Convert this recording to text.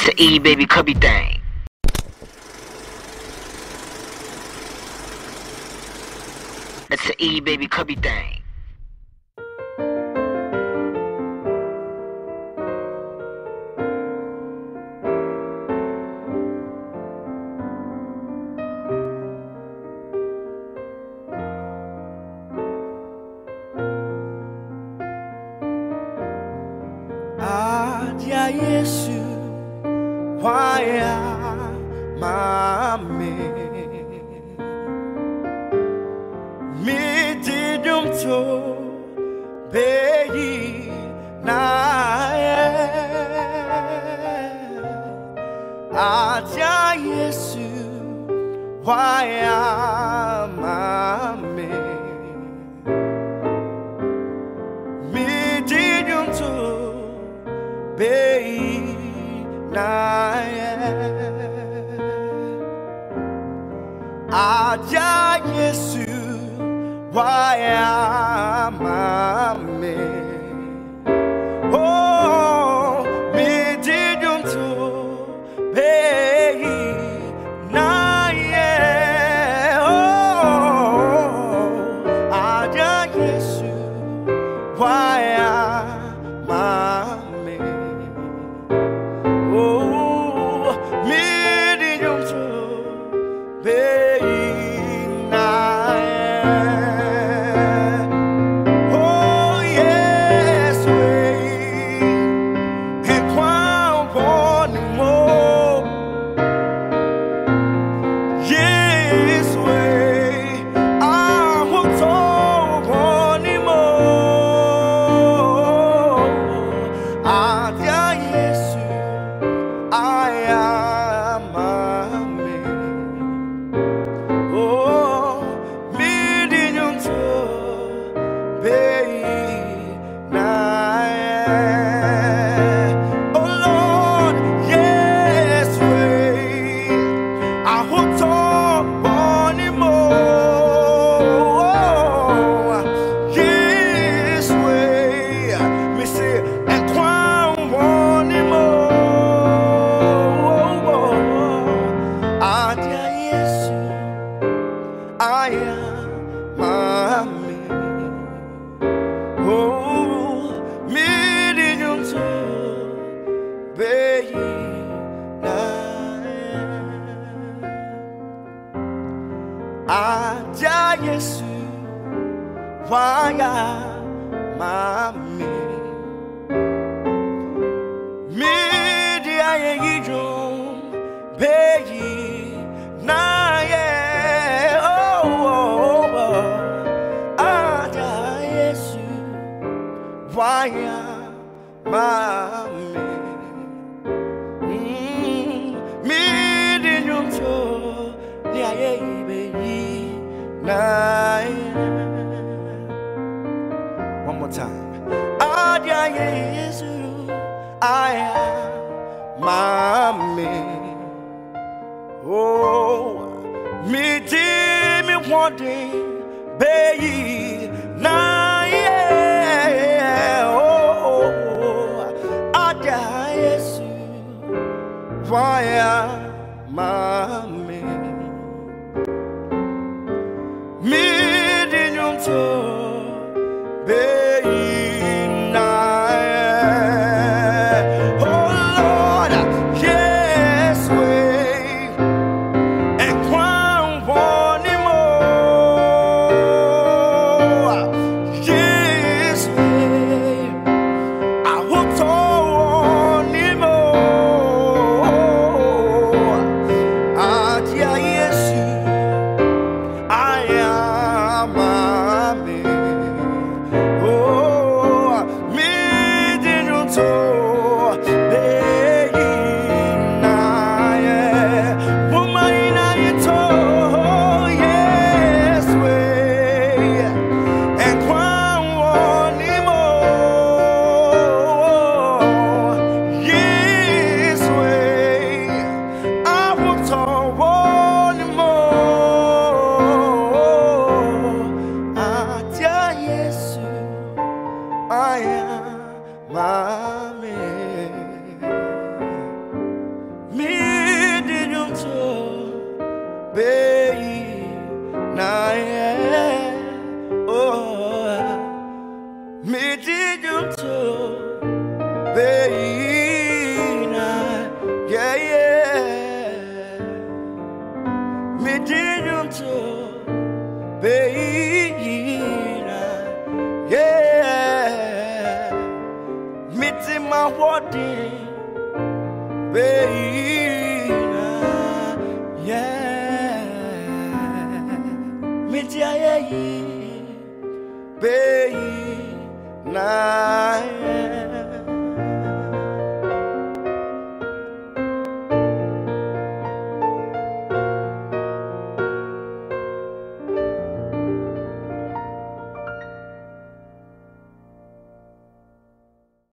That's the E baby cubby thing. That's the E baby cubby thing. Adia Yesu waya mame mi didum to beyi na Adia Yesu waya mame mi didum to be na Aja Yesu waya mame Oh am Oh, Aja Yesu waya mami Media waya mami Medium to ni aye ibeyi na One more time. Adia Yesu, I am mommy. Oh, me di me one day, baby, na Adia Yesu, why am Baby, Nah, yeah. Oh, me did you too, babe. Nah, yeah, yeah. Me did you too, babe. Nah, yeah. Me did my wedding, baby. Miti ayeyi, Beina.